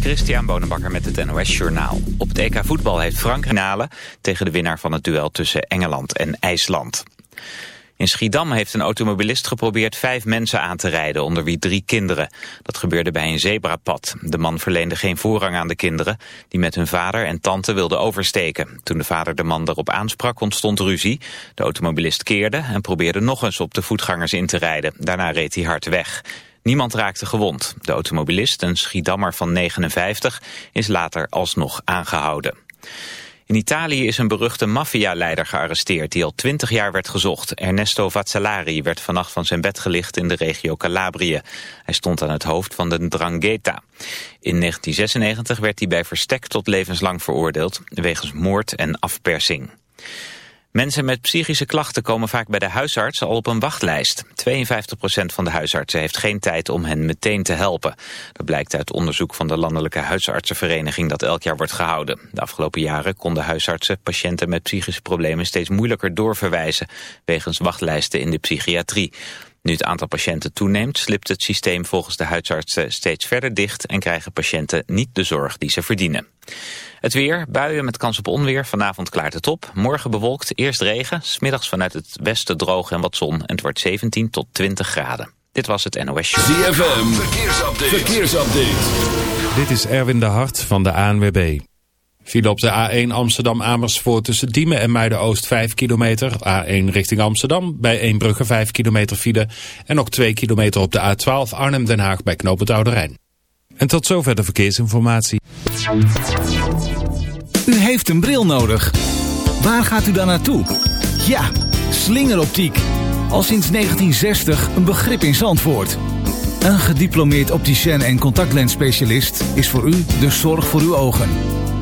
Christian Bonenbakker met het NOS Journaal. Op het EK voetbal heeft Frankrijk finale tegen de winnaar van het duel tussen Engeland en IJsland. In Schiedam heeft een automobilist geprobeerd vijf mensen aan te rijden, onder wie drie kinderen. Dat gebeurde bij een zebrapad. De man verleende geen voorrang aan de kinderen, die met hun vader en tante wilden oversteken. Toen de vader de man daarop aansprak, ontstond ruzie. De automobilist keerde en probeerde nog eens op de voetgangers in te rijden. Daarna reed hij hard weg. Niemand raakte gewond. De automobilist, een Schiedammer van 59, is later alsnog aangehouden. In Italië is een beruchte maffialeider gearresteerd die al twintig jaar werd gezocht. Ernesto Vazzalari werd vannacht van zijn bed gelicht in de regio Calabrië. Hij stond aan het hoofd van de Drangheta. In 1996 werd hij bij verstek tot levenslang veroordeeld wegens moord en afpersing. Mensen met psychische klachten komen vaak bij de huisarts al op een wachtlijst. 52% van de huisartsen heeft geen tijd om hen meteen te helpen. Dat blijkt uit onderzoek van de Landelijke Huisartsenvereniging dat elk jaar wordt gehouden. De afgelopen jaren konden huisartsen patiënten met psychische problemen steeds moeilijker doorverwijzen wegens wachtlijsten in de psychiatrie. Nu het aantal patiënten toeneemt, slipt het systeem volgens de huisartsen steeds verder dicht en krijgen patiënten niet de zorg die ze verdienen. Het weer, buien met kans op onweer. Vanavond klaart het op. Morgen bewolkt, eerst regen. Smiddags vanuit het westen droog en wat zon. En het wordt 17 tot 20 graden. Dit was het NOS Show. ZFM, verkeersupdate. verkeersupdate. Dit is Erwin de Hart van de ANWB. File op de A1 Amsterdam-Amersfoort tussen Diemen en Muiden-Oost 5 kilometer. A1 richting Amsterdam bij Eembrugge 5 kilometer file. En nog 2 kilometer op de A12 Arnhem-Den Haag bij Knoop. En tot zover de verkeersinformatie. U heeft een bril nodig. Waar gaat u dan naartoe? Ja, slingeroptiek. Al sinds 1960 een begrip in Zandvoort. Een gediplomeerd opticien en contactlensspecialist is voor u de zorg voor uw ogen.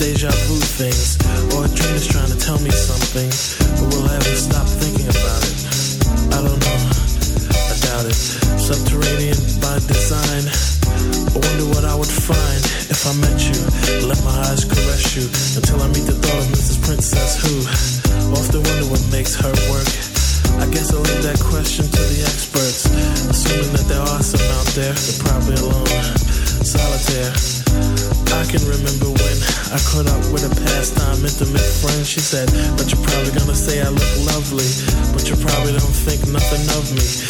deja vu things, or a dream is trying to tell me something. nothing of me.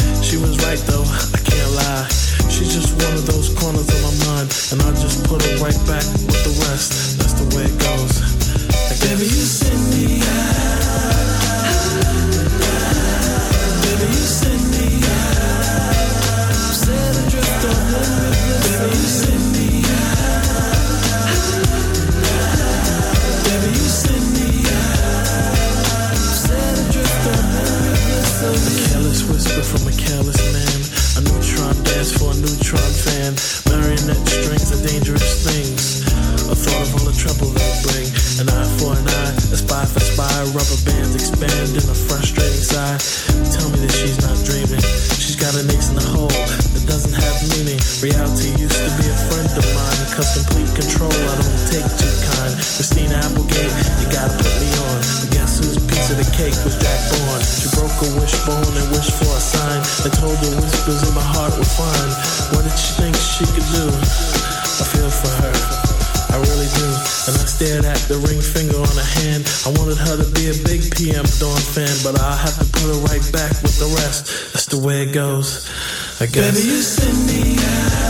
her to be a big PM Dawn fan, but I have to put her right back with the rest. That's the way it goes, I guess. Baby, you send me out.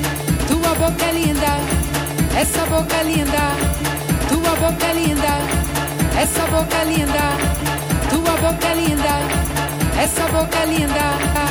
tua boca linda, essa boca linda, tua boca linda, essa boca linda, tua boca é linda, essa boca linda.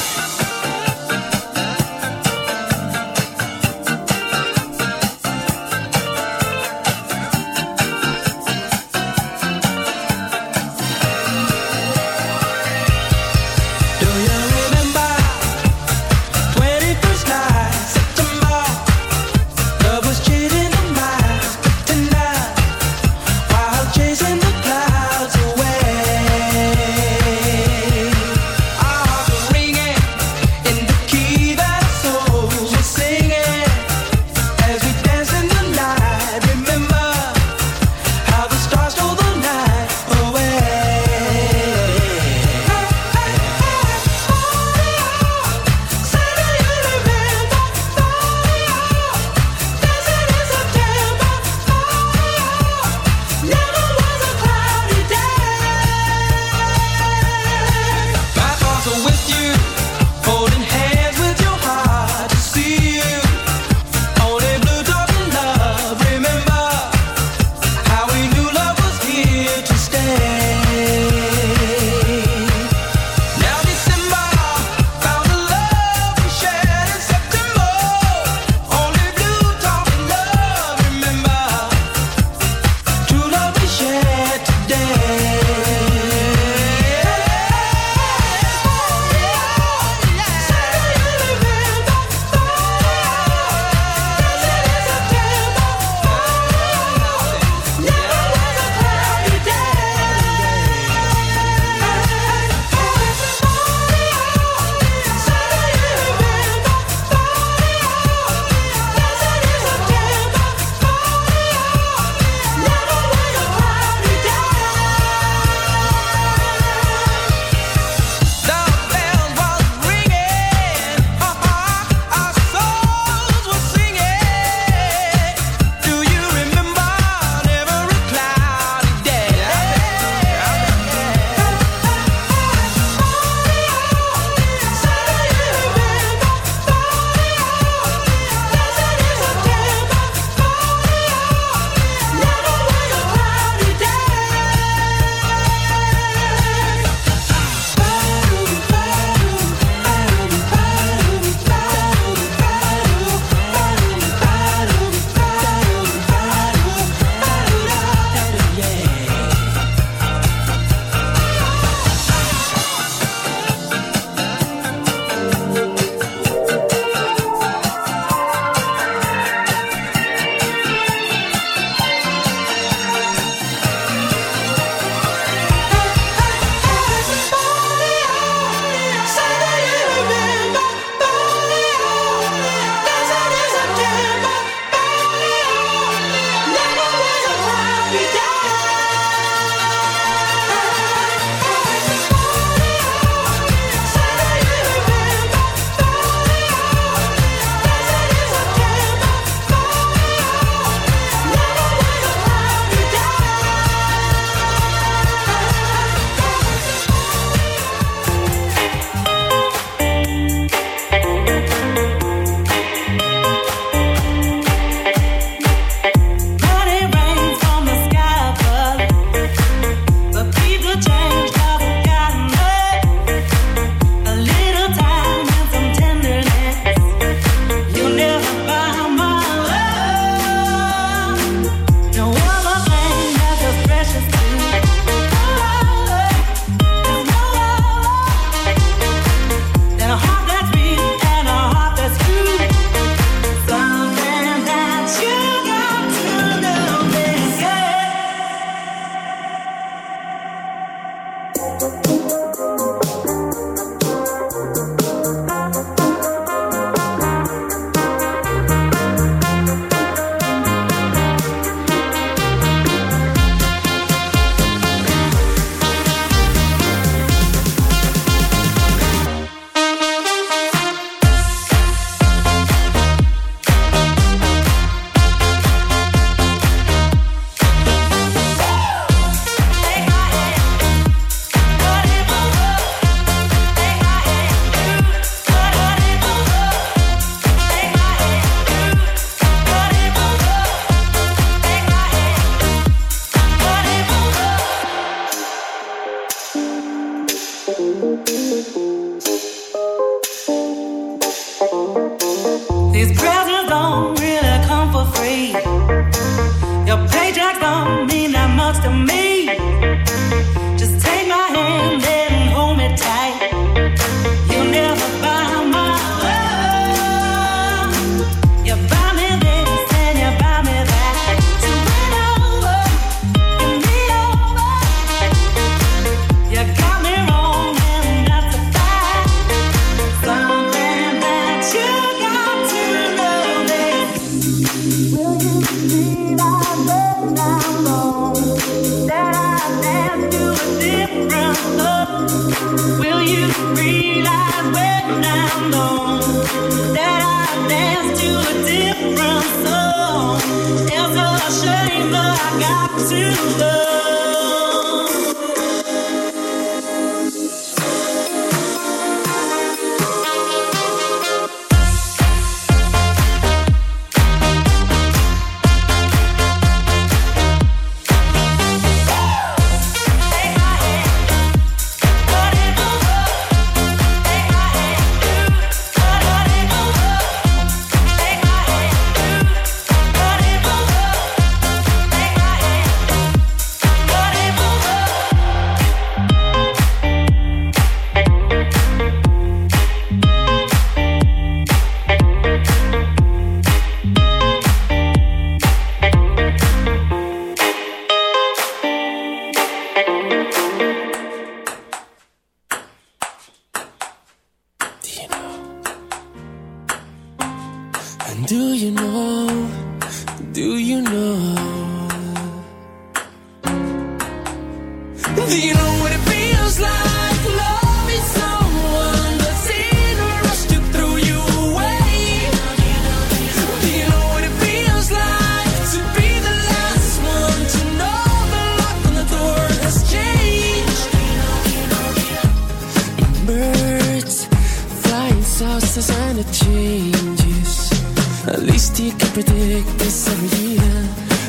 And do you know? Do you know? You can predict this every year.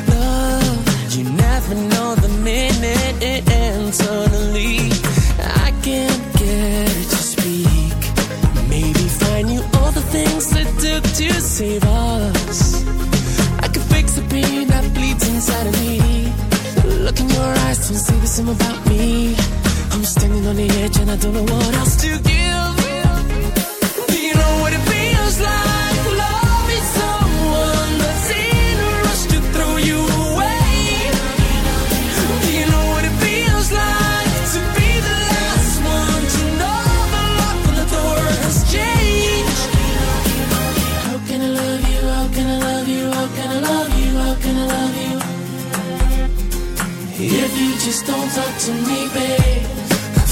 Love, you never know the minute it ends. Suddenly, I can't get it to speak. Maybe find you all the things it took to save us. I could fix the pain that bleeds inside of me. Look in your eyes, don't say same about me. I'm standing on the edge and I don't know what else to give. Don't talk to me, babe,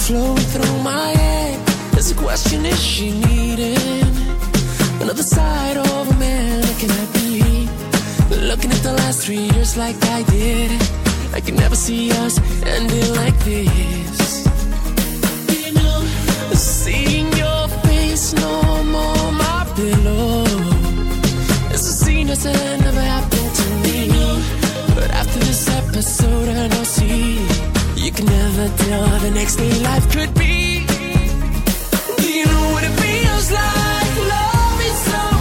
flowing through my head. There's a question: Is she needing another side of a man? Looking at me, looking at the last three years like I did. I can never see us ending like this. Seeing your face no more my pillow. It's a scene that's never happened to me. But after this episode, I know never tell how the next day life could be. Do you know what it feels like? Loving someone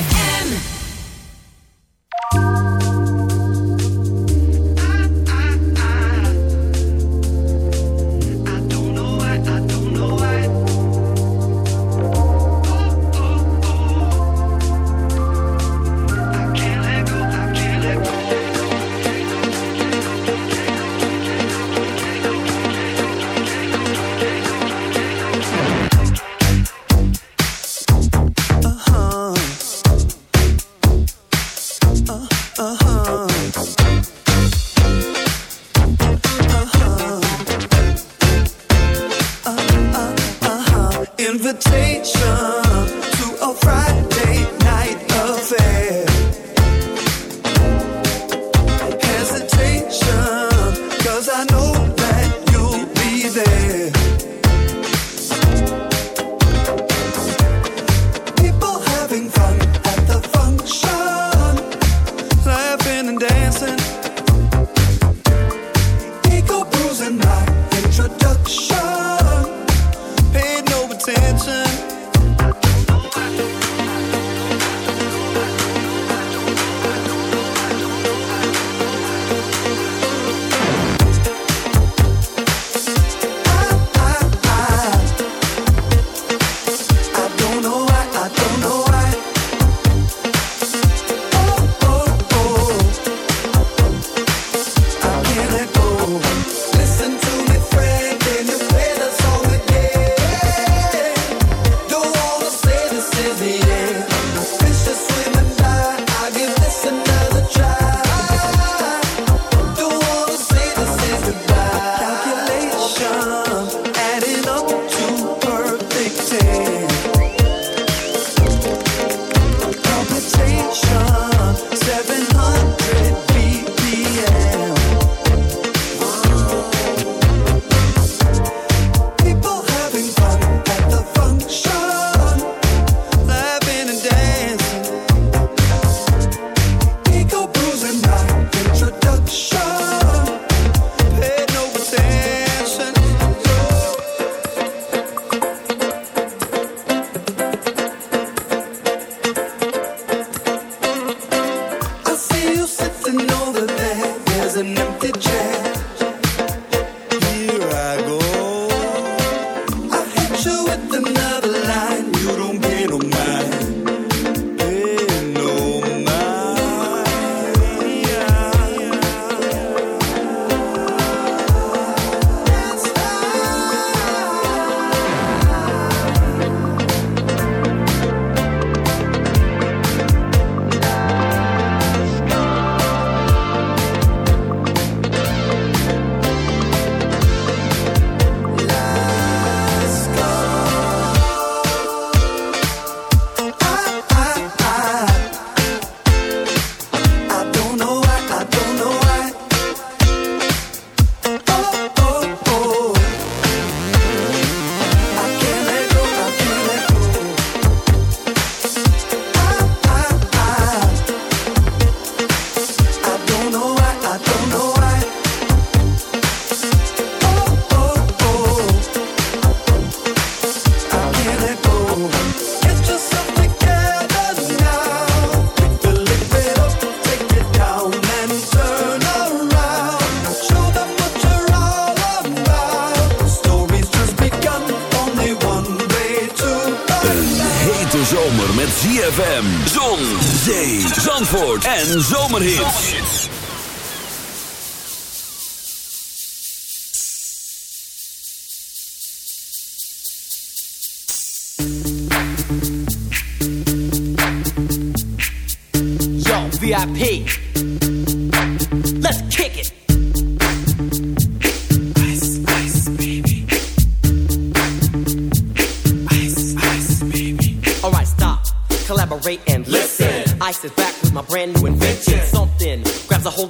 En zomerhits. Yo, VIP.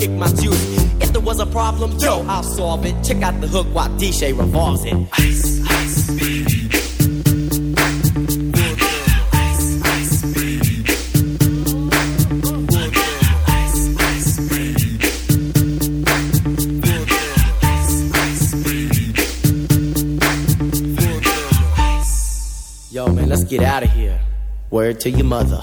kick my juice. If there was a problem, yo, I'll solve it. Check out the hook while DJ revolves it. Yo, man, let's get out of here. Word to your mother.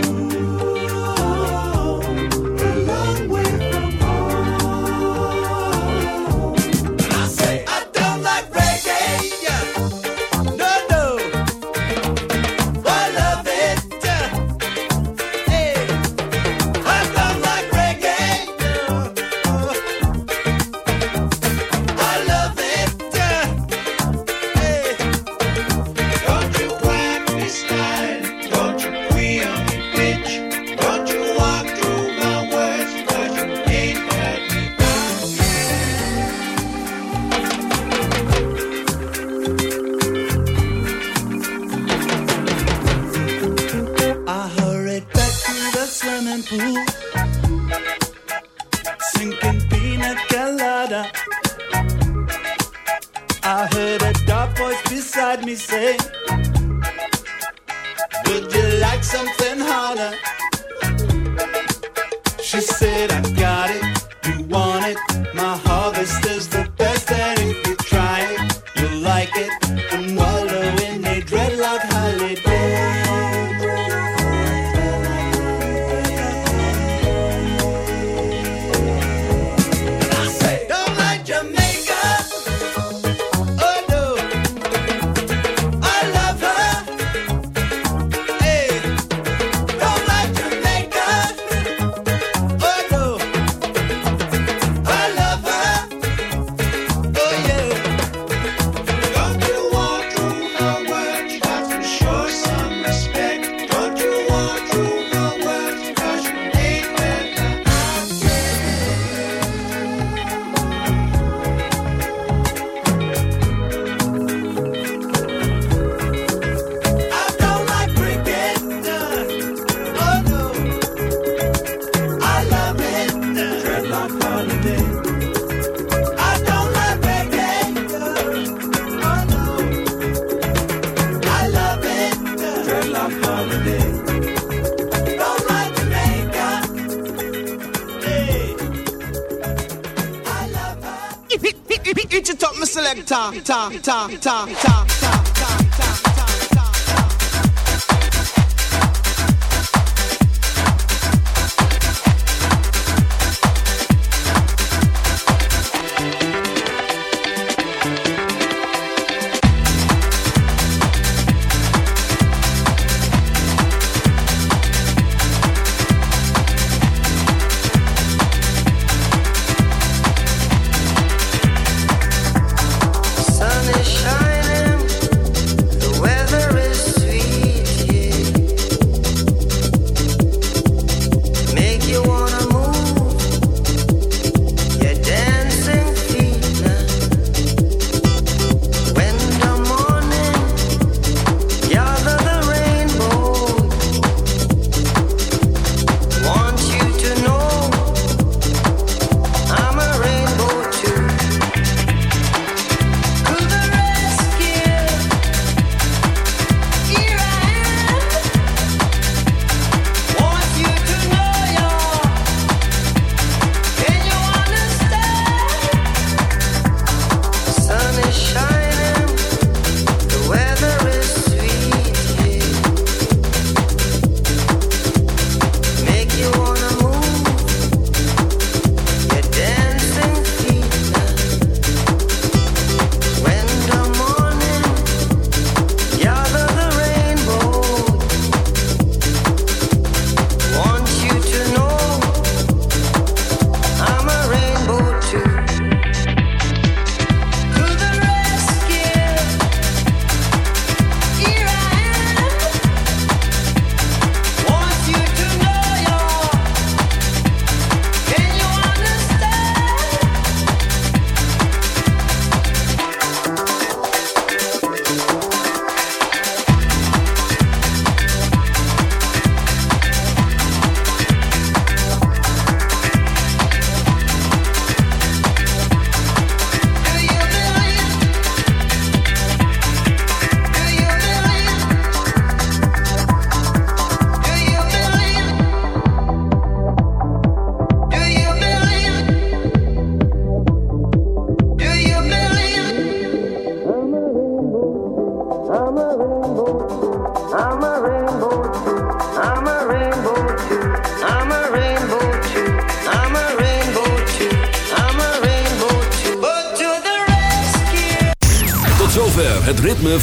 他他他。